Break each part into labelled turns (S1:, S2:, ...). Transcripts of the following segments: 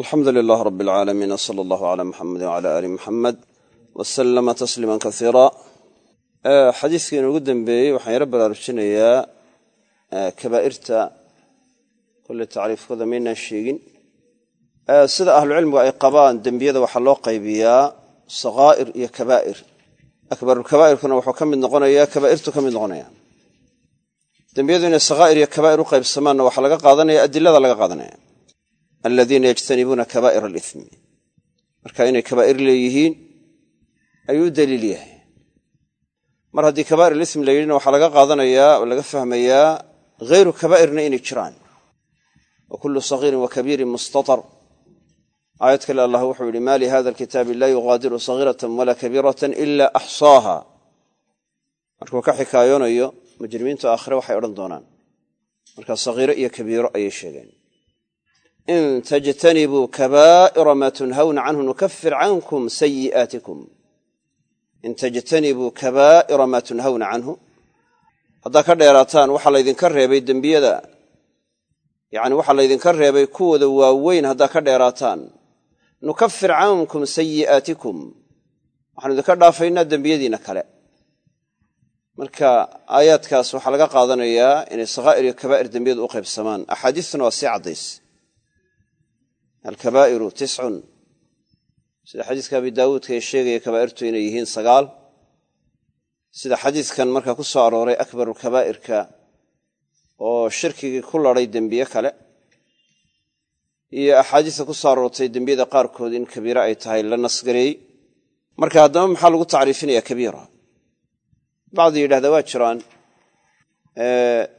S1: alxamdu lilaah rab alcaalamiin wsala allahu cala muxamedi wcala aali muxamed wasalama tasliima kasiira xadiiskii inugu dembeeyey waxaan yaro baraarujinayaa kabaa'irta kolley tacriifkooda maynaan sheegin. Sida ahlucilmigu ay qabaan dembiyada waxaa loo qaybiyaa sakaa'ir iyo kabaa'ir. Akbarulkabaa'irkuna wuxuu ka mid noqonayaa kabaa'irtu ka mid noqonaya dembiyadu inay sakaa'ir iyo kabaa'ir u qaybsamaanna waxaa laga qaadanaya adilada laga qaadanaya aladiina yajtanibuuna kabaa'ir alithmi. Marka inay kabaa'ir leeyihiin ayuu u daliil yahay. Mar haddii kabaa'ir alismi la yidhina waxaa laga qaadanayaa oo laga fahmayaa hayru kabaa'irna inay jiraan. Wa kullu sagiirin wa kabiirin mustatar. Aayad kale allah wuxuu yihi ma lihada alkitaabi laa yugaadiru sagiiratan walaa kabiiratan ila axsaaha markuu ka xikaayoonayo mujrimiintu aakhire waxay odhan doonaan. Marka sagiiro iyo kabiiro ayay sheegeen in tajtanibuu kabaa'ira maa tunhawna canhu nukafir cankum sayi'aatikum in tajtanibuu kabaa'ira maa tunhawna canhu haddaa ka dheeraataan waxaa laydinka reebay dembiyada. Yacni waxaa laydinka reebay kuwooda waaweyn haddaa ka dheeraataan. Nukafir cankum sayi'aatikum. Waxaanu idinka dhaafaynaa dembiyadiinna kale. Marka aayaadkaas waxaa laga qaadanayaa inay sakaa'ir iyo kabaa'ir dembiyadu u qaybsamaan. Axaadiistuna waa sii caddays alkabaa'iru tiscun sida xadiiska abi daawuudka ee sheegaya kabaa'irtu inay yihiin sagaal. Sida xadiiskan markaa ku soo arooray akbaru kabaa'irka oo shirkigii ku ladhay dembiye kale iyo axaadiista ku soo aroortay dembiyada qaarkood in kabiire ay tahay la nasgareeyey marka haddaba maxaa lagu tacriifinaya kabiira? Bacdi yidhahda waa jiraan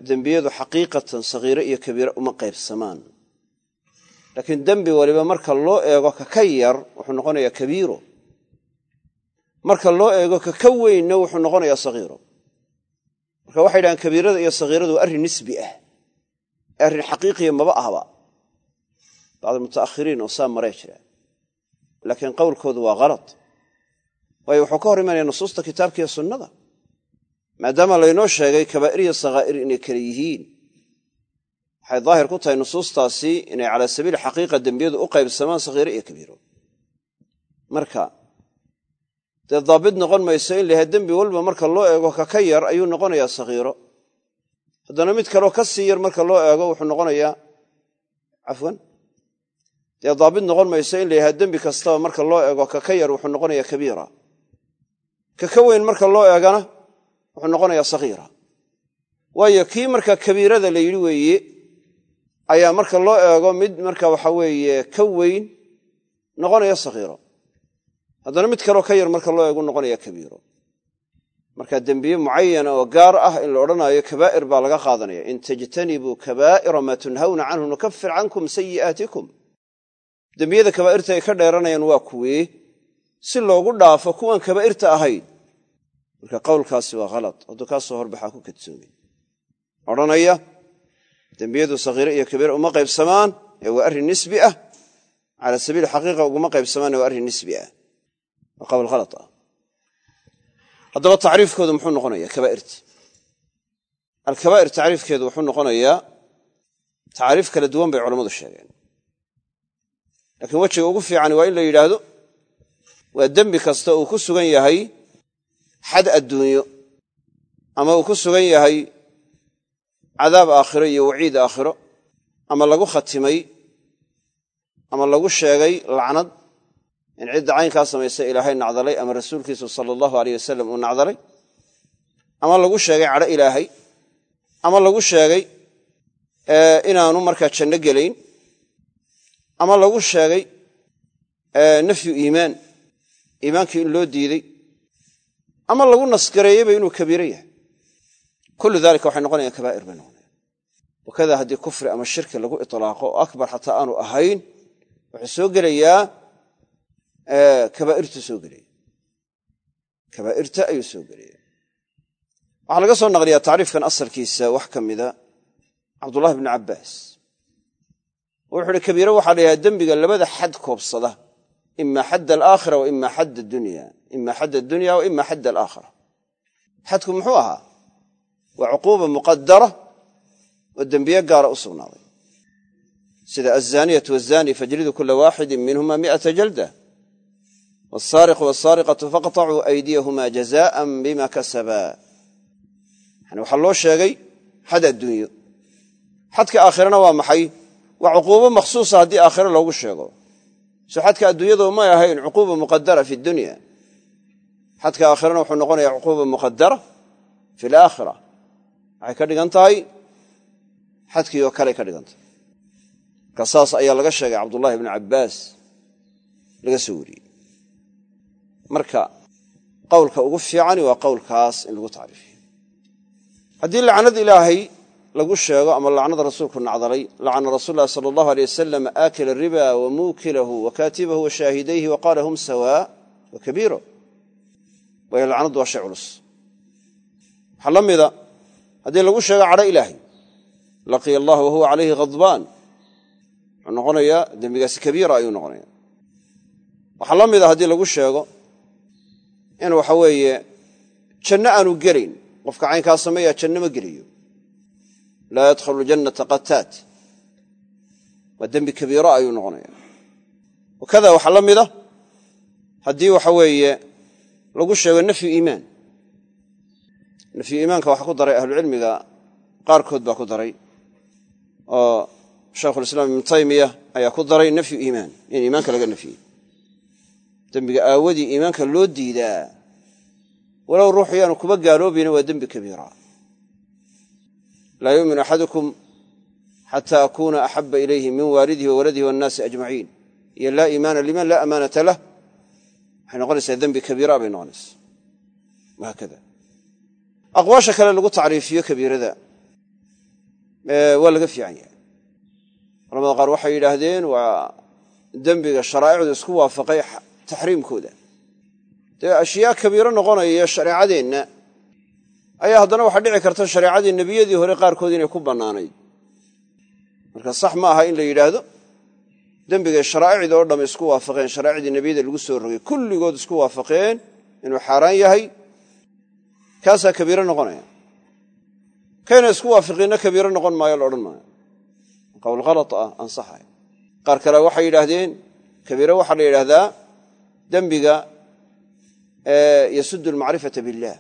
S1: dembiyadu xaqiiqatan sagiire iyo kabiire uma qaybsamaan laakiin dembi waliba marka loo eego ka ka yar wuxuu noqonayaa kabiiro. Marka loo eego ka ka weynna wuxuu noqonayaa sagiiro. Marka waxay yidhahaan kabiirada iyo sagiiradu waa arrin nisbi ah. Arrin xaqiiqiya maba ahba. Bacd mutaakhiriin oo saa maree jira. Laakiin qowlkoodu waa kalad waayo wuxuu ka hor imanaya nusuusta kitaabkiiyo sunnada. Maadaama laynoo sheegay kabaa'ir iyo sakaa'ir inay kale yihiin waxay daahir ku tahay nusuustaasi inay calaa sabiili xaqiiqa dembiyadu u qaybsamaan sakhiiro iyo kabiiro. Marka dee daabit noqon mayso in layahay dembi walba marka loo eego ka ka yar ayuu noqonayaa sakhiiro haddana mid kaleo ka sii yar marka loo eego wuxuu noqonayaa cafwan dee daabit noqon mayso in layahay dembi kastaba marka loo eego ka ka yar wuxuu noqonayaa kabiira. Ka ka weyn marka loo eegana wuxuu noqonayaa sakhiira waayo kii marka kabiirada la yidhi weeye ayaa marka loo eego mid marka waxa weeye ka weyn noqonaya sakhiiro haddana mid kaleo ka yar marka loo eegu noqonaya kabiiro. Marka dembiye mucayana oo gaar ah in la odhanaayo kabaa'ir baa laga qaadanaya. In tajtanibuu kabaa'ira maa tunhawna canhu nukafir cankum sayi'aatikum. Dembiyada kabaa'irta ay ka dheeranayaan waa kuwee si loogu dhaafo kuwan kabaa'irta ahayd. Marka qowlkaasi waa halad hadduu kaa soo horbaxaa ku kadsoomay odhanaya dembiyadu sakhiire iyo kabiira uma qaybsamaan ee waa arrin nisbi ah. Cala sabiili xaqiiqa uguma qaybsamaan waa arrin nisbi ah. Waa qowl khala ah. Haddaba tacriifkoodu muxuu noqonaya kabaa'irta. Alkabaa'ir tacriifkeedu wuxuu noqonayaa tacaariif kala duwan bay culammadu sheegeen. Laakiin wejiga ugu fiican waa in la yidhaahdo waa dembi kasta uu ku sugan yahay xad adduunyo ama uu ku sugan yahay cadaab aakhiro iyo waciid aakhiro ama lagu khatimay ama lagu sheegay lacnad in cidda caynkaa samaysa ilaahay nacdalay ama rasuulkiisu sala allahu aleyh wasalam uu nacdalay ama lagu sheegay cadho ilaahay ama lagu sheegay inaanu markaa janno gelayn ama lagu sheegay nafyu iimaan iimaankii in loo diiday ama lagu nasgareeyeyba inuu kabiiro yahay kullu dalika waxay noqonayaan kabaa'ir bay noqonayan wakada haddii kufri ama shirki lagu itlaaqo oo akbar xataa aanu ahayn wuxuu soo gelayaa kabaa'irtu soo gelaya kabaa'irta ayuu soo gelaya waxaa laga soo naqliyaa tacriifkan asalkiisa wax ka mida cabdullahi bni cabbaas wuxu uhi kabiiro waxaa la dembiga labada xad koobsada ima xadd alaakhira wa ima xadd dunya ima xadd adunya wa ima xadd alaakhira xadku muxuu ahaa waa cuquuba muqadara oo dembiye gaara u sugnaaday. Sida azaniyatu wazani fajlidu kula waaxidin minhuma mi'ata jalda wsaariqu wsaariqatu faqطacuu aydiyahuma jazaan bima kasabaa yani waxaa loo sheegay xad adduunyo. Xadka aakhirana waa maxay? Waa cuquubo makhsuusa haddii aakhiro loogu sheego. So xadka adduunyadu may ahayn cuquuba muqadara fi dunya. Xadka waxay ka dhigan tahay? Xadkii oo kaley ka dhigan tahay. Marka saas ayaa laga sheegay cabdullahi bni cabbaas. Laga soo wariyey. Marka qowlka ugu fiicani waa qowlkaas in lagu tacriifiyo. Haddii lacnad ilaahay lagu sheego ama lacnada rasuulku nacdalay lacana rasuul lahi sala allahu aleyh wasalam aakila riba wa muukilahu wa kaatibahu wa shaahidayhi wa qaala hum sawaa wa kabiiro. Waayo lacnaddu waa shay culus. Waxaa la mida haddii lagu sheego cadho ilaahay laqiya allah wa huwa calayhi khadbaan wuxuu noqonayaa dembigaasi kabiira ayuu noqonaya waxaa la mida haddii lagu sheego in waxa weeye janno aanu gelayn qofka caynkaa sameeyaa janno ma gelayo. Laa yadkhulu jannata qataat waa dembi kabiiro ayuu noqonaya wakada waxaa la mida haddii waxa weeye lagu sheego nafyu iimaan nafyu iimaanka waxaa ku daray ahlucilmiga qaarkood baa ku daray. Oo shaykhulislaam ibnu taymiya ayaa ku daray nafyu iimaan in iimaanka laga nafyey dembiga aawadii iimaanka loo diidaa walow ruuxu yaanu kuba gaaloobayna waa dembi kabiira. Laa yuuminu axadukum xata akuuna axaba ilayhi min waalidihi wa waladihi waannaasi ajmaciin. Iyo laa iimaana liman laa amaanata lah. Waxay noqonaysaa dembi kabiira bay noqonaysaa. Wahaakada aqwaasha kale lagu tacriifiyo kabiirada waa laga fiican yahay. Culamada qaar waxay yidhaahdeen waa dembiga sharaa'icdu isku waafaqay taxriimkooda. Dee ashyaa kabiiro noqonaya shareecadeenna ayaa haddana waxaa dhici karta shareecadii nebiyadii hore qaarkood inay ku bannaanayd. Marka sax ma aha in la yidhaahdo dembigay sharaa'icda oo dham isku waafaqeen sharaa'icdii nebiyada lagu soo rogay kulligood isku waafaqeen inuu xaaraan yahay kaasaa kabiiro noqonaya. Kayna isku waafiqiinna kabiiro noqon maayo la odhan maayo. Qowl khala ah ansaxay. Qaar kale waxay yidhaahdeen kabiiro waxaa la yidhaahdaa dembiga yasudu almacrifata billaah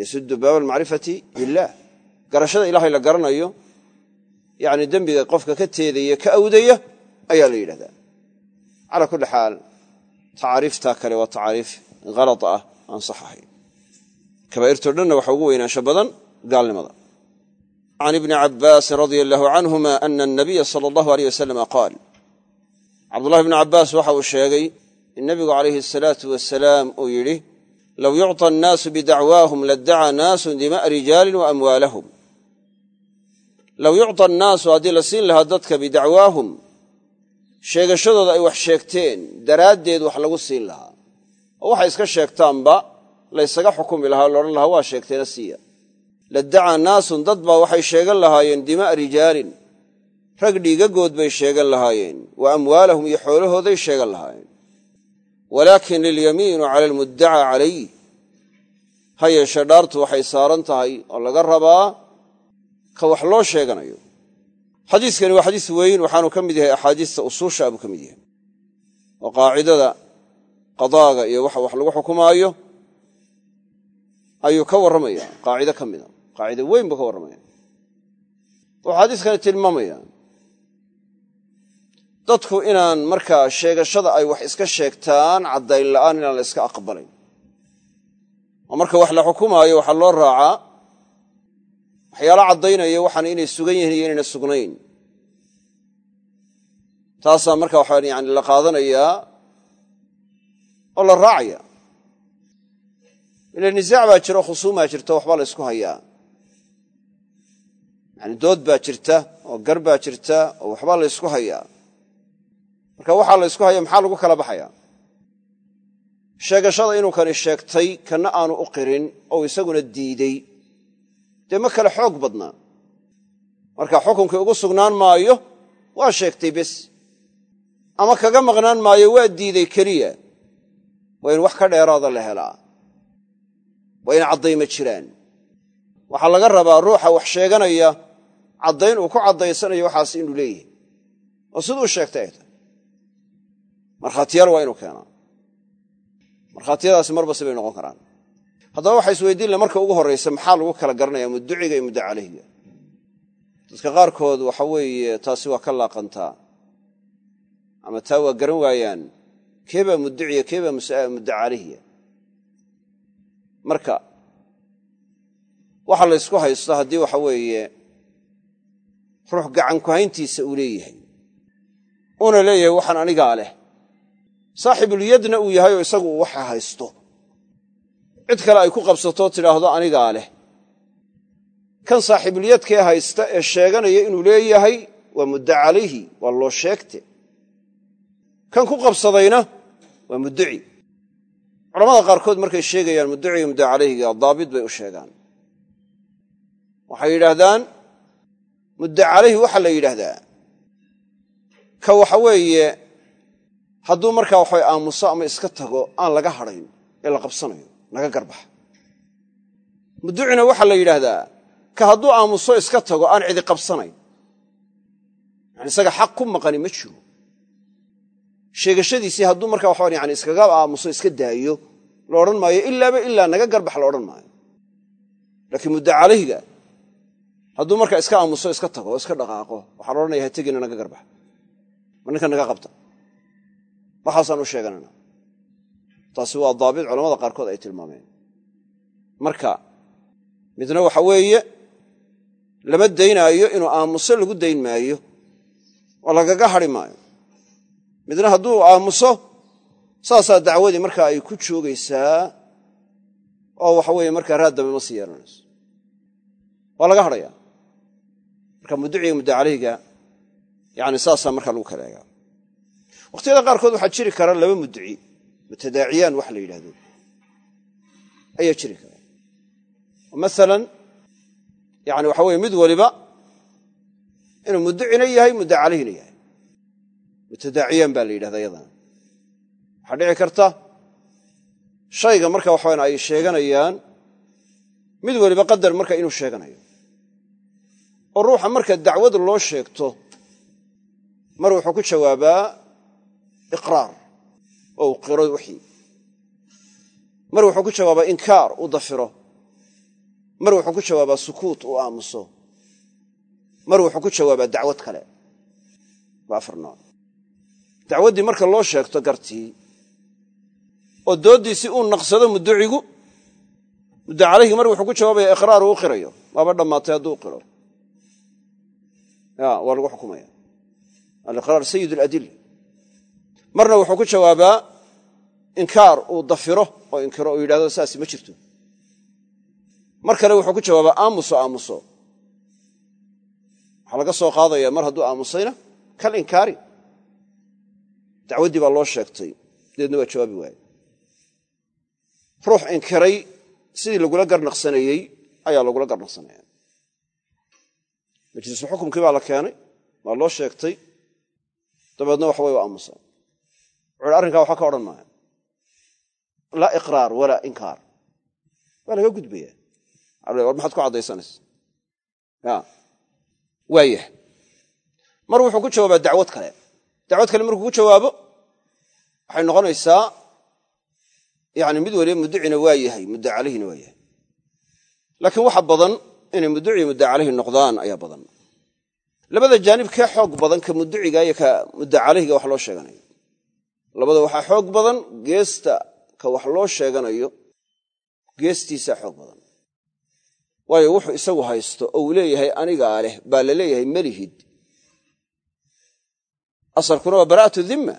S1: yasudu baaba almacrifati billaah garashada ilaahay la garanayo yacni dembiga qofka ka teedaya ka awdaya ayaa la yidhahdaa calaa kulli xaal tacaariiftaa kale waa tacaariif halad ah aan sax ahayn kabaa'irtoo dhanna waxa ugu weynaansho badan gaalnimada. Can ibni cabbaasin radia allahu canhuma ana anabiya sala allahu aleyh wasalama qaal cabdullahi bni cabbaas waxa uu sheegay in nebigu calayhi asalaatu wasalaam uu yidhi low yucطa annaasu bidacwaahum laddacaa naasun dima'a rijaalin wa amwaalahum low yucطa annaasu haddii la siin lahaa dadka bidacwaahum sheegashadooda ay wax sheegteen daraaddeed wax lagu siin lahaa. Oo waxay iska sheegtaanba laysaga xukumi lahaa o laodhan lahaa waa sheegteena siiya. Laddacaa naasun dad baa waxay sheegan lahaayeen dima'a rijaalin. Rag dhiigagood bay sheegan lahaayeen. Wa amwaalahum iyo xoolahooday sheegan lahaayeen. Walaakin lilyamiinu cala almuddacaa calayh ha yeeshe dhaartu waxay saaran tahay oo laga rabaa ka wax loo sheeganayo. Xadiiskani waa xadiis weyn waxaanu ka mid yahay axaadiista usuusha buu ka mid yahay. Oo qaacidada qadaaga iyo waxa wax lagu xukumaayo ayuu ka warramaya qaacido ka mida. Qaacido weyn buu ka warramaya. Wuxuu xadiiskani tilmaamaya dadku inaan markaa sheegashada ay wax iska sheegtaan caddayn la'aan inaan la iska aqbalayn oo marka wax la xukumaayo waxaa loo raacaa waxyaala caddaynaya waxaan inay sugan yihiin iyo inayna sugnayn. Taasaa marka waxaa yani la qaadanayaa oo la raacaya ila nisaac baa jiro khusuumaa jirta waxbaa la ysku hayaa. Yani dood baa jirta oo gar baa jirta oo waxbaa la ysku hayaa. Marka waxaa la ysku haya maxaa lagu kala baxaya sheegashada inuu kani sheegtay kana aanu u qirin oo isaguna diidey. Dee ma kale xoog badnaa marka xukunkii ugu sugnaan maayo waa sheegtay bes. Ama kaga maqnaan maayo waa diiday keliya. Waa in wax ka dheeraada la helaa waa in caddayma jiraan. Waxaa laga rabaa ruuxa wax sheeganaya caddayn uu ku caddaysanayo waxaas inuu leeyahay. Oo siduu sheegtay ay tahay markhaatiyaal waa inuu keenaa markhaatiyadaasi marba sibay noqon karaan. Haddaba waxaa isweydiin la marka ugu horraysa maxaa lagu kala garanaya mudduciga iyo mudda calayhiga dadka qaarkood waxa weeye taasi waa ka laaqantaa ama taa waa garan waayaan keebaa mudduciya keebaa mudda marka waxa la ysku haysto haddii waxa weeye ruux gacankuhayntiisa uu leeyahay. Uuna leeyahay waxaan anigaa leh. Saaxibulyadna uu yahay oo isagu waxa haysto. Cid kale ay ku qabsatoo tidhaahdo anigaa leh. Kan saaxiibulyadkee haysta ee sheeganaya inuu leeyahay waa mudda calayhi waa loo sheegte. Kan ku qabsadayna waa mudduci culamada qaarkood markay sheegayaan mudduciga mudda calayhiga daabit bay u sheegaan. Waxay yidhaahdaan mudda calayhi waxaa la yidhaahdaa. Ka waxa weeye hadduu markaa waxabay aamuso ama iska tago aan laga hadhayn ee la qabsanayo laga garbaxa mudducina waxaa la yidhaahdaa ka hadduu aamuso iska tago aan cidi qabsanayn. Yani isaga xaq ku maqani ma jiro sheegashadiisii hadduu markaa waxaa yani iskaga aamuso iska daayo la odhan maayo ilaaba ilaa naga garbax la odhan maayo. Laakiin mudda calayhiga hadduu markaa iska aamuso iska tago oo iska dhaqaaqo waxaa la odhanaya ha tegina naga garbax. Ma ninka naga qabta? Waxaasaan u sheeganana. Taasi waa daabit culamada qaarkood ay tilmaameen. Marka midna waxa weeye lama daynaayo inuu aamuso lagu dayn maayo oo lagaga hadhi maayo midna hadduu aamuso saasaa dacwadii markaa ay ku joogaysaa oo waxa weeye markaa raaddame ma sii yeelanayso. Waa laga hadhayaa. Marka mudduciga mudda calayhiga yani saasaa markaa lagu kala wakhtiyada qaarkood waxaa jiri kara laba mudduci mutadaaciyaan wax la yidhahdo ayaa jiri kara. Maalan yani waxa weye mid waliba inuu mudducina yahay mudda calayhina yahay mutadaaciyaan baa la yidhahda yadana waxaa dhici karta shayga marka waxawan ay sheeganayaan mid waliba qadar marka inuu sheeganayo. Oo ruuxa marka dacwad loo sheegto mar wuxuu ku jawaabaa iqraar oo uu qiro wixii. Mar wuxuu ku jawaabaa inkaar uu dafiro. Mar wuxuu ku jawaabaa sukuut uu aamuso. Mar wuxuu ku jawaabaa dacwad kale. Waa afar nooc dacwaddii marka loo sheegto gartii oo dooddiisii uu naqsado mudducigu muddo calayhi mar wuxuu ku jawaabaya iqraar uu qirayo. Waaba dhammaatay hadduu qiro. Waa lagu xukumaya. Aliqraar sayid aladilla marna wuxuu ku jawaabaa inkaar uu dafiro oo inkiro oo yidhahdo saasi ma jirto. Mar kale wuxuu ku jawaabaa aamuso aamuso. Waxaa laga soo qaadaya mar hadduu aamusayna kal inkaari dacwaddii baa loo sheegtay dabeedna waa jawaabi waaye ruux inkiray sidii lagula garnaqsanayey ayaa lagula garnaqsanaya majlisu xukumkii baa la keenay waa loo sheegtay dabeedna waxa way u aamusa wuxu arrinkaa waxba ka odhan maayo laa iqraar walaa inkaar waa laga gudbaya war maxaad ku caddaysanaysa ya waayah mar wuxuu ku jawaabaa dacwad kale dacwad kale markuu ku jawaabo waxay noqonaysaa yani mid waliba mudducina waa yahay mudda waa yahay. Laakiin waxa badan inay mudduci mudda noqdaan ayaa badan. Labada jaanib kee xoog badan ka mudduciga iyo ka mudda wax loo sheeganayo. Labada waxaa xoog badan geesta ka wax loo sheeganayo geestiisaa xoog badan. Waayo wuxuu isagu haysto oo uu leeyahay anigaa leh baa la leeyahay melihid asalkuna waa bara'atu dhimma.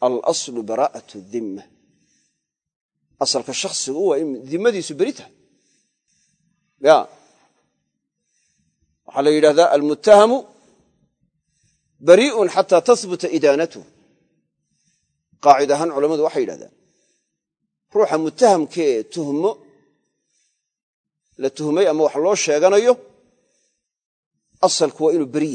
S1: Alaslu baraa'atu dhimma. Asalka shakhsigu waa in dimmadiisu beri tahay. Ya. Waxaa la yidhahdaa almuttahamu bari'un xataa tahbuta idaanatuh qaacid ahaan culammadu waxay yidhahdaan ruuxa muttahamkee tuhmo la tuhmay ama wax loo sheeganayo asalku waa inuu beri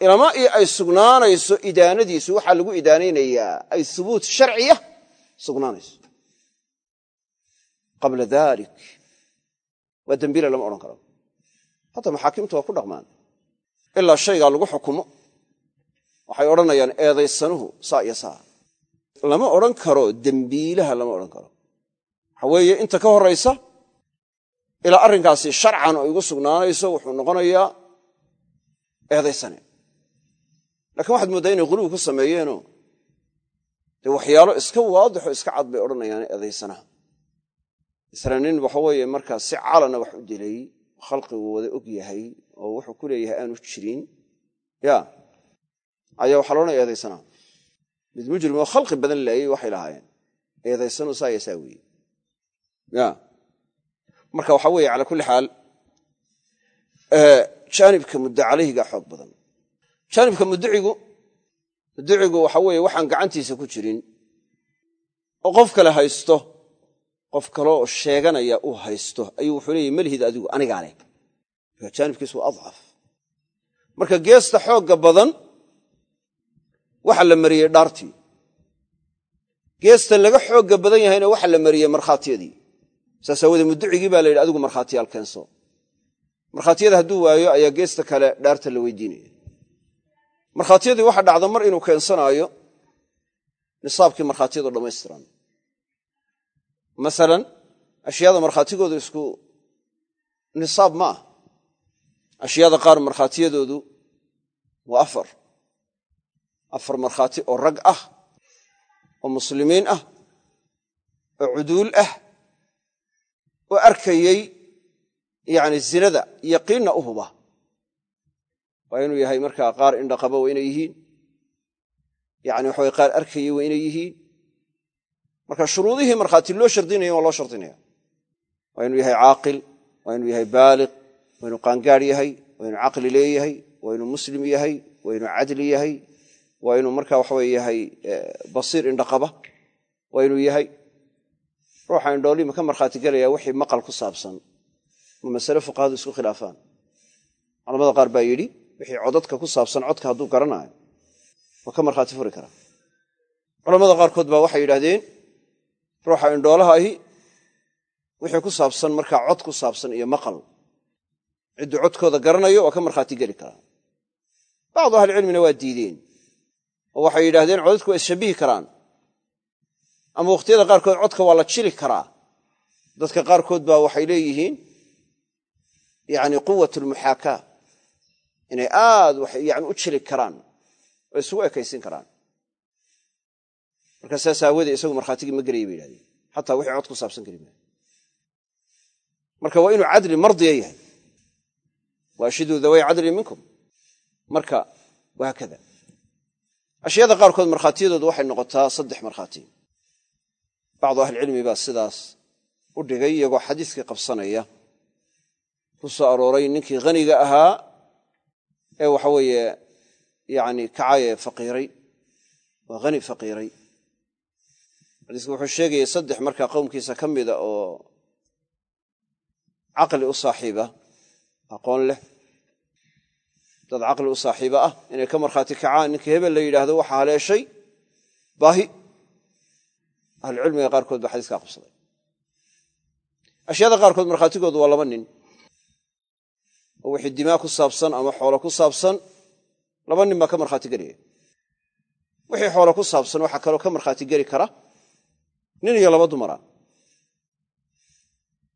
S1: ilama io ay sugnaanayso idaanadiisu waxaa lagu idaanaynayaa ay hubuut sharciya sugnaanayso. Qabla dalik waa dembiile lama odhan karo. Hataa maxaakimtu waa ku dhaqmaan. Ilaa shaygaa lagu xukumo. Waxay odhanayaan eedaysanuhu saa iyo saa. Lama odhan karo dembiilaha lama odhan karo. Waxa weeye inta ka horraysa ilaa arrinkaasi sharcan oo igu sugnaanayso wuxuu noqonayaa eedaysane lakiin waxaad mooddaa inay huluwi ku sameeyeenoo dee waxyaalo iska waadixo iska cad bay odhanayaan eedaysanaha masala nin waxa weeye markaa si calana wax u dilay khalqigu wada og yahay oo wuxuu ku leeyahay aanu jirin. Ya ayaa waxaa loodhanaya eedaysanaa mid mujrim oo khalqi badan laayay waxay lahaayeen. Eedaysanu saa iyo saa weeye. Ya marka waxa weeye calaa kulli xaal jaanibka muddo calayhiga xoog badan jaanibka mudicigu mudicigu waxa weeye waxaan gacantiisa ku jirin. oo qof kale haysto qof kaleoo sheeganaya uu haysto ayuu wuxuu leeyahy malhid adigu anigaa leh. Marka jaanibkiisu waa adcaf. Marka geesta xoogga badan waxa la mariyey dhaartii. Geesta laga xoogga badan yahayna waxa la mariyey markhaatiyadii. Saas aawoodee mudicigii baa la yidhi adigu markhaatiyaal keenso markhaatiyada hadduu waayo ayaa geesta kale dhaarta la weydiinaya markhaatiyadii waxa dhacda mar inuu keensanaayo nisaabkii markhaatiyadu dhammaystiran masalan ashyaada markhaatigoodu isku nisaab ma ah. Ashyaada qaar markhaatiyadoodu waa afar. Afar markhaati oo rag ah oo muslimiin ah oo cuduul ah oo arkayey yacni zinada yaqiinna u huba waa inuu yahay markaa qaar indhaqaba waa inay yihiin. Yani waxa qaar arkayey waa inay yihiin. Marka shuruudihii markhaati loo shardinaya waa loo shardinaya. Waa inuu yahay caaqil waa inuu yahay baaliq waa inuu qaangaar yahay waa inuu caqli leeyahay waa inuu muslim yahay waa inuu cadli yahay waa inuu marka waxaweye yahay basiir indhaqaba waa inuu yahay. Ruuxa indhoolima ka markhaati gelaya wixii maqal ku saabsan. Ma masale fuqahadu isku khilaafaan. Culamada qaar baa yidhi wixii codadka ku saabsan codka hadduu garanaayo waa ka markhaati furi karaa culamada qaarkood baa waxay yidhahdeen ruuxa indhoolaha ahi wixii ku saabsan markaa cod ku saabsan iyo maqal. Cidduu codkooda garanayo waa ka markhaati geli karaa bacdu ahlicilmina waa diideen oo waxay yidhahdeen codadku waa isshabihi karaan. Ama wakhtiyada qaarkood codka waa la jili karaa. Dadka qaarkood baa waxay leeyihiin yani quwat lmuxaakaa inay aad yani u jili karaan oo isugu ekaysin karaan. Marka saas aawadee isagu markhaatigii ma gelaya bay yidhahdeen. Xataa wixii cod ku saabsan kari maayo marka waa inuu cadli mardiya yahay. Waashiduu daway cadlin minkum. Marka wahaakada ashyaada qaarkood markhaatiyadoodu waxay noqotaa saddex markhaati. Bacdu ahlicilmi baa sidaas u dhigay iyagoo xadiiskii qabsanaya. Ku arooray ninkii haniga ahaa ee waxa weeye yani kacaye faqiiray waa hani faqiiray. Xadiisku wuxuu sheegayay saddex markaa qowmkiisa ka mida oo caqli u saaxiiba aqoon leh dad caqli u saaxiiba ah inay ka markhaati kacaan ninkii hebel la yidhaahdo waxaa haleeshay baahi ahlucilmiga qaarkood baa xadiiskaa qabsaday. Ashyaada qaarkood markhaatigoodu waa laba nin oo wixii dimaa ku saabsan ama xoolo ku saabsan laba nin baa ka markhaati gelaya wixii xoolo ku saabsan waxaa kaloo ka markhaati geli kara nin iyo laba dumara.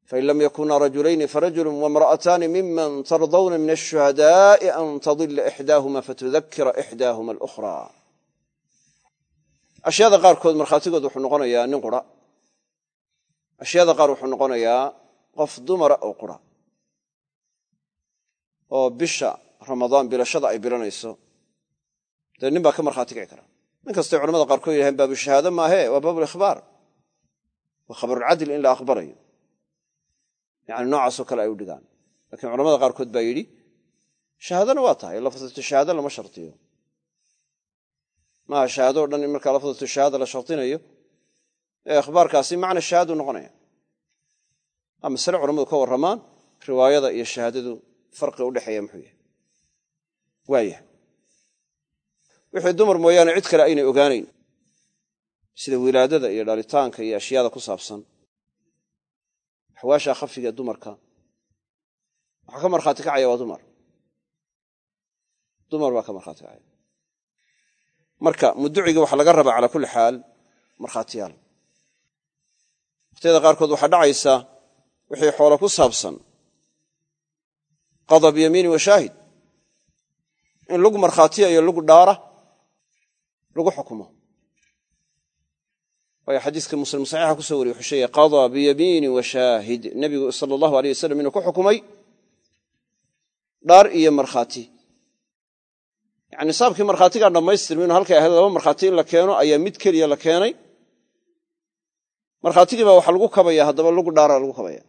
S1: Fain lam yakunaa rajulayni farajulu wamra'ataani miman tardawna min ashuhadaa'i an tadila ixdaahuma fatudakira ixdaahuma alukhraa ashyaada qaarkood markhaatigood wuxuu noqonayaa nin qura. Ashyaada qaar wuxuu noqonayaa qof dumara oo qura oo bisha ramadaan bilashada ay bilanayso dee nin baa ka markhaati kici kara. Nin kastay culamada qaarkood yidhahdeen baabushahaado maahe waa baabulikhbaar waa khabarulcadl in la akhbarayo yani noocaasoo kale ay u dhigaan. Lakiin culamada qaarkood baa yidhi shahaadana waa tahay lafdatu shahaado lama shartiyo. Maaha shahaado o dhan in markaa lafdatu shahaada la shardinayo ee akhbaarkaasi macna shahaadu noqonaya. Aa masale culamadu ka warramaan riwaayada iyo shahaadadu farqi udhexeeya muxuu yahay. Waayah wixii dumar mooyaane cid kale aynay ogaanayn. Sida wilaadada iyo dhalitaanka iyo ashyaada ku saabsan. Axwaasha khafiga dumarka. Waxaa ka markhaati kacaya waa dumar. Dumar baa ka markhaati kacay marka muduciga waxaa laga rabaa calaa kulli xaal markhaatiyaal. Waqtiyada qaarkood waxaa dhacaysa wixii xoolo ku saabsan qada biyamiini wa shaahid in lug markhaatiya iyo lug dhaara lagu xukumo. Waayo xadiiska muslim saxiixa ku soo wariye wuxuu sheegay qadaa biyamiini wa shaahid nebigu sala allahu aleyh wasalam inuu ku xukumay dhaar iyo markhaati. Yani nisaabkii markhaatigaan dhammaystirmi inu halkay ahayd laba markhaati in la keeno ayaa mid keliya la keenay. Markhaatigii baa waxaa lagu kabaya haddaba lugu dhaara lagu kabaya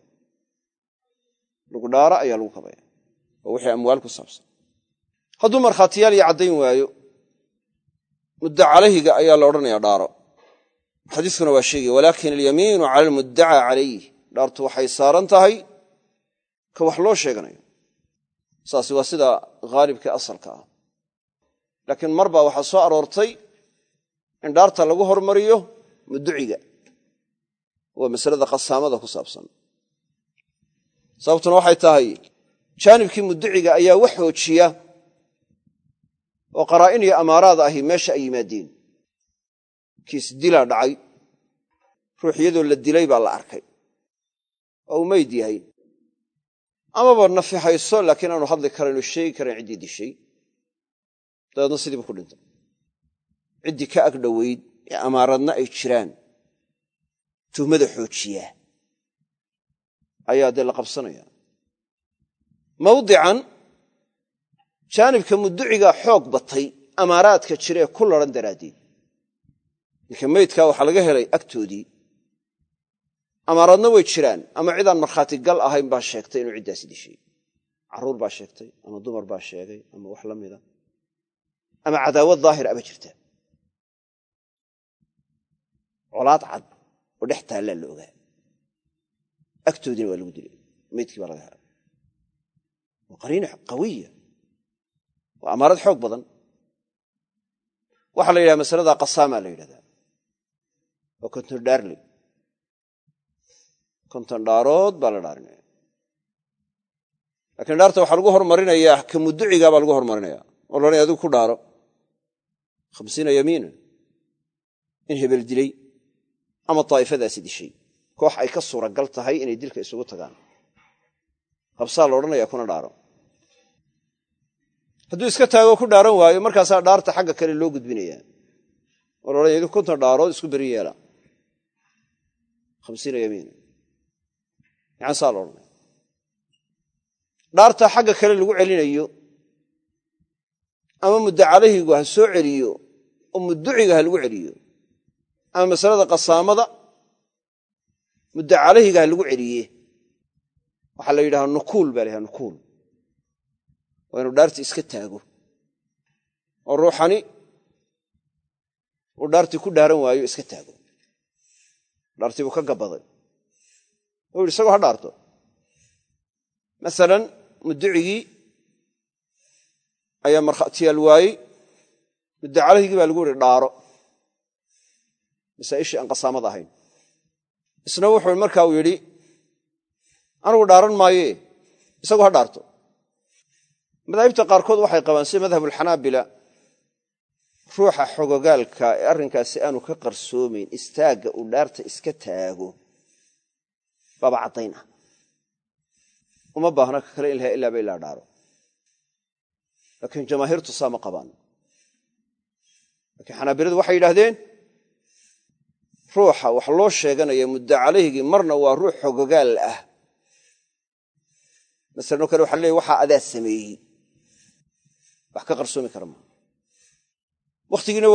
S1: lugu dhaara ayaa lagu kabaya oo wixii amwaal ku saabsan. Hadduu markhaatiyaal iyo caddayn waayo mudda calayhiga ayaa la odhanaya dhaaro. Xadiiskuna waa sheegaya walaakin alyamiinu cala almuddacaa calayh dhaartu waxay saaran tahay ka wax loo sheeganayo. Saasi waa sida haalibka asalka ah. Laakiin mar baa waxaa soo aroortay in dhaarta lagu hormariyo muduciga waa masalada khasaamada ku saabsan. Sababtuna waxay tahay jaanibkii muduciga ayaa wax xoojiya oo qaraa'in iyo amaaraad ahi meesha ay yimaadeen. Kiis dilaa dhacay. Ruux iyadoo la dilay baa la arkay. Oo uu mayd yahay. Amaba nafi hayso laakiin aanu hadli karayn oo sheegi karayn ciddii dishay. Dabeedna sidiibu ku dhintay. Ciddii ka ag dhowayd ee amaaradna ay jiraan. Tuhmada xoojiya ayaa dee la qabsanaya mawdican jaanibka muduciga xoog batay amaaraadka jira ee ku laran daraaddeed. Ninka meydkaa waxaa laga helay agtoodii. Amaaradna way jiraan ama cidaan markhaati gal ahayn baa sheegtay inuu ciddaasi dishay carruur baa sheegtay ama dumar baa sheegay ama wax la mida. Ama cadaawad daahir aba jirta. Colaad cad oo dhex taallaa la ogaa. Agtoodiina waa lagu dilay. Meydkii baa laga helay waa qariina qawiya waa amaarad xoog badan. Waxaa la yidhaha masalada qasaama la yidhahdaa. Waa konton dhaarley konton dhaarood baa la dhaarinaya lakiin dhaarta waxaa lagu hormarinayaa ka muduciga baa lagu hormarinaya oo loodhanaya adigu ku dhaaro. Khamsiina yamiina. In hebel dilay ama daa'ifadaasi dishay. Koox ay ka suuragal tahay inay dilka isugu tagaan. Habsaa la kuna dhaaro hadduu iska taago ku dhaaran waayo markaasaa dhaarta xagga kale loo gudbinayaa idinku konton dhaarood isku beri yeela. Khamsiina yamiina yani saa la odhanaya dhaarta xagga kale lagu celinayo ama muddo calayhigu ha soo celiyo oo muduciga ha lagu celiyo ama masalada qasaamada muddo calayhiga ha lagu celiye. Waxaa la yidhahaa nukuul baa la yhaha nukuul waa inuu dhaartii iska taago. Oo ruuxani uu dhaartii ku dhaaran waayo iska taago. Dhaartii buu ka gabaday. U yidhi isagoo ha dhaarto. Masalan muducigii ayaa markhaatiyaal waayey muddo calayhigii baa lagu yihi dhaaro. Masaa'ishii aan qasaamada ahayn. Isna wuxuu markaa uu yidhi anigu dhaaran maaye isagu ha dhaarto madaahibta qaarkood waxay qabaan sida madhabulxanaabila ruuxa xogogaalka ee arrinkaasi aanu ka qarsoomayn istaagga uu dhaarta iska taago baaba caddayn ah. Uma baahna ka kale in laha ilaaba ilaa dhaaro. Laakiin jamaahiirtu saa ma qabaan. Laakiin xanaabiladu waxay yidhaahdeen ruuxa wax loo sheeganaya muddo calayhigii marna waa ruux xogogaal ah. Masalan oo kale waxa leey waxaa adaa sameeyey wax ka qarsoomi kara maa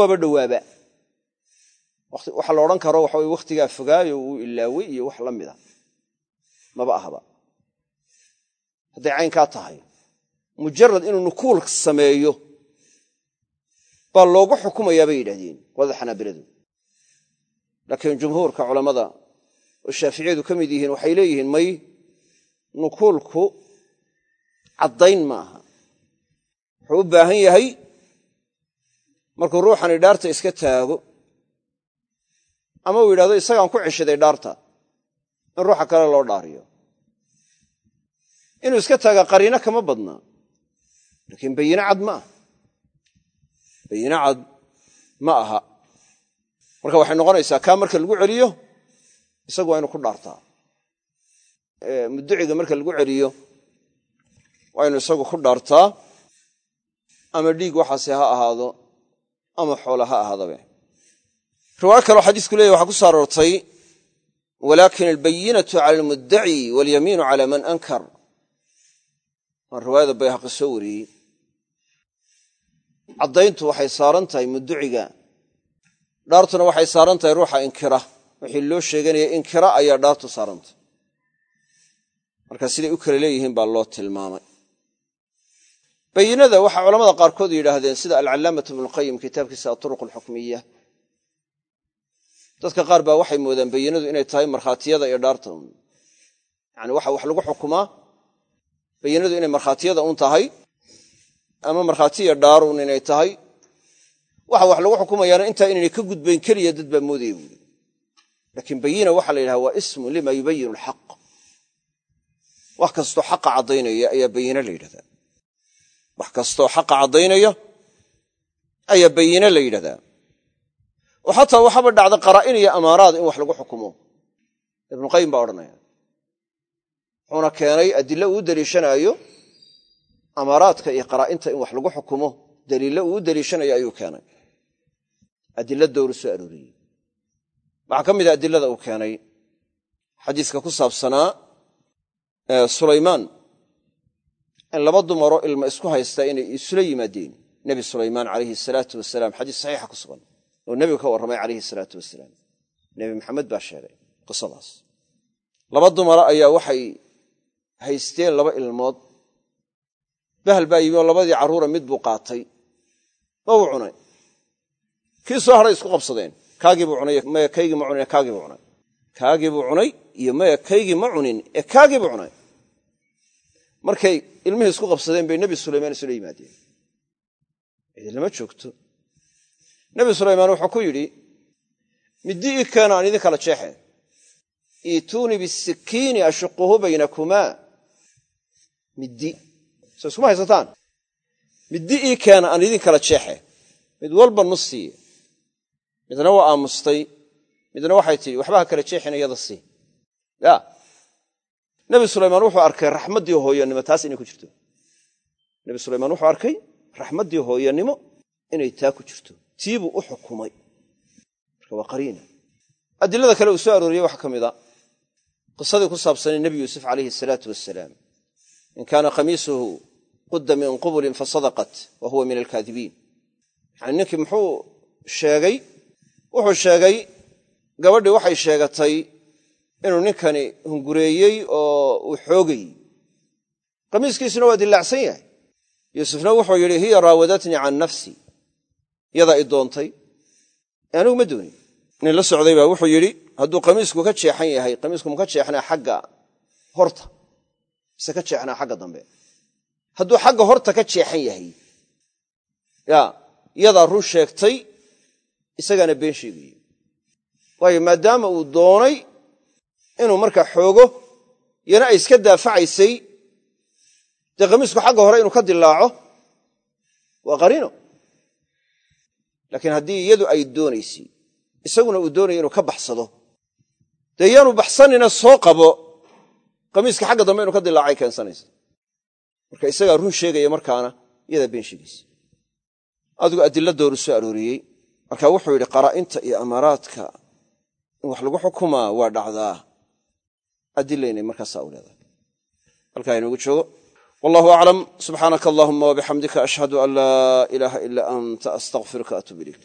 S1: waaba dhowaaba. Waxa la odhan karo waxa wakhtigaa fogaayo wuu ilaawey iyo wax la mida maba ahba hadday caynkaa tahay mujarad inuu nukuul sameeyo baa loogu xukumayaa bay yidhahdeen qolada xanaabiladu. Laakiin jumhuurka culammada oo shaaficiyadu ka mid yihiin waxay leeyihiin may nukuulku caddayn ma aha wuxuu u baahan yahay markuu ruuxani dhaarta iska taago ama uu yidhahdo isagaan ku ceshaday dhaarta in ruuxa kale loo dhaariyo. Inuu iska taaga qariino kama badna laakiin bayine cad ma ah bayine cad ma aha. Marka waxay noqonaysaa kaa marka lagu celiyo isagu waa inu ku dhaartaa. Muddaciga marka lagu celiyo waa inu isagu ku dhaartaa ama dhiig waxaase ha ahaado ama xoola ha ahaadabe. Riwaayo kaleo xadiisku leeyahy waxaa ku soo aroortay walaakin albayinatu cala almuddaci walyamiinu cala man ankar. Waa riwaayada bayhaqi soo wariyey. Caddayntu waxay saaran tahay mudduciga dhaartuna waxay saaran tahay ruuxa inkira. Wixii loo sheeganaya inkira ayaa dhaartu saarantay marka siday u kala leeyihiin baa loo tilmaamay bayinada waxaa culamada qaarkood yidhaahdeen sida alcallaamatu ibnuqayim kitaabkiisa aturuq alxukmiya dadka qaar baa waxay moodaan bayinadu inay tahay markhaatiyada iyo dhaarta un yani waxa wax lagu xukumaa bayinadu inay markhaatiyada un tahay ama markhaatiya dhaarun inay tahay. Waxa wax lagu xukumayaana intaa inaynay ka gudbayn keliya dad baa moodaya buuri laakiin bayina waxaa la yidhaha waa ismun lima yubayinu alxaq wax kastoo xaqa caddaynaya ayaa bayine la yidhahdaa wax kastoo xaqa caddaynaya ayaa bayine la yidhahdaa. Oo xataa waxaaba dhacda qaraa'in iyo amaaraad in wax lagu xukumo. Ibnuqayim baa odhanaya wuxuuna keenay adilo uu deliishanaayo amaaraadka iyo qaraa'inta in wax lagu xukumo daliillo uu deliishanayo ayuu keenay. Adilo dowru soo arooriyey. Waxaa ka mid a adilada uu keenay xadiiska ku saabsanaa sulaymaan in laba dumaroo ilma isku haystaa inay isula yimaadeen. Nebi sulaymaan calayhi salaatu wasalaam xadiis saxiixa ku sugan oo nebigu ka warramay calayhi salaatu wasalaam nebi maxamed baa sheegay qisadaas. Laba dumara ayaa waxay haysteen laba ilmood. Bahal baa yimi oo labadii carruura mid buu qaatay. Ma uu cunay. Kii soo hadhay isku qabsadeen. Kaagii buu cunay maya kaygii ma cunin kaagii buu cunay. Kaagii buu cunay iyo maya kaygii ma cunin ee kaagii buu cunay markay ilmihii isku qabsadeen bay nebi sulaymaan isula yimaadeen. Idinlama joogto. Nebi sulaymaan wuxuu ku yidhi middi ii keena aan idin kala jeexe iituunii bisikiini ashuquhu baynakumaa middi so iskuma haysataan. Middi ii keena aan idin kala jeexe mid walba nus siiye midna waa aamustay midna waxay tidhi waxba kala jeexin iyada sii ya nebi sulaymaan wuxuu arkay raxmaddii hooyanimo taas inay ku jirto. Nebi sulaymaan wuxuu arkay raxmaddii hooyanimo inay taa ku jirto. Tiibuu u xukumay. Marka waa qariina. Adilada kale uu soo arooriyey waxaa ka mid a. Qisadii ku saabsanay nebi yuusuf calayhi asalaatu wasalaam in kaana khamiisuhu qudda min qubulin fasadaqat wa huwa min alkaadibiin yani ninkii muxuu sheegay wuxuu sheegay gabadhii waxay sheegatay inuu ninkani hungureeyey oo uu xoogayey qamiiskiisuna waa dillaacsan yahay. Yuusufna wuxuu yidhi hiya raawadatnii can nafsi. Yadaa i doontay. Anigu ma doonin. Nin la socday baa wuxuu yidhi hadduu qamiisku ka jeexan yahay qamiisku maka jeexnaa xagga horta mise ka jeexnaa xagga dambe. Hadduu xagga horta ka jeexan yahay ya yadaa run sheegtay isagaana been sheegayey. Waayo maadaama uu doonay inuu markaa xoogo yana ay iska daafacaysay. Dee qamiisku xagga hore inuu ka dilaaco waa qariino. Laakiin haddii iyadu ay doonaysay isaguna uu doonaya inuu ka baxsado. Dee yaanu baxsanina soo qabo qamiiska xagga dambe inuu ka dilaacay keensanaysa. Marka isagaa run sheegaya markaana iyadaa been sheegaysa. Adigu adilla dooru soo arooriyey. Marka wuxuu yidhi qaraa'inta iyo amaaraadka in wax lagu xukumaa waa dhacdaa adilaynay markaasaa u leedahay. Halkaa inoogu joogo. Wallahu aclam subxaanaka allahuma wabixamdika ashhadu an laa ilaaha ilaa anta astaqfiruka atuub ilayk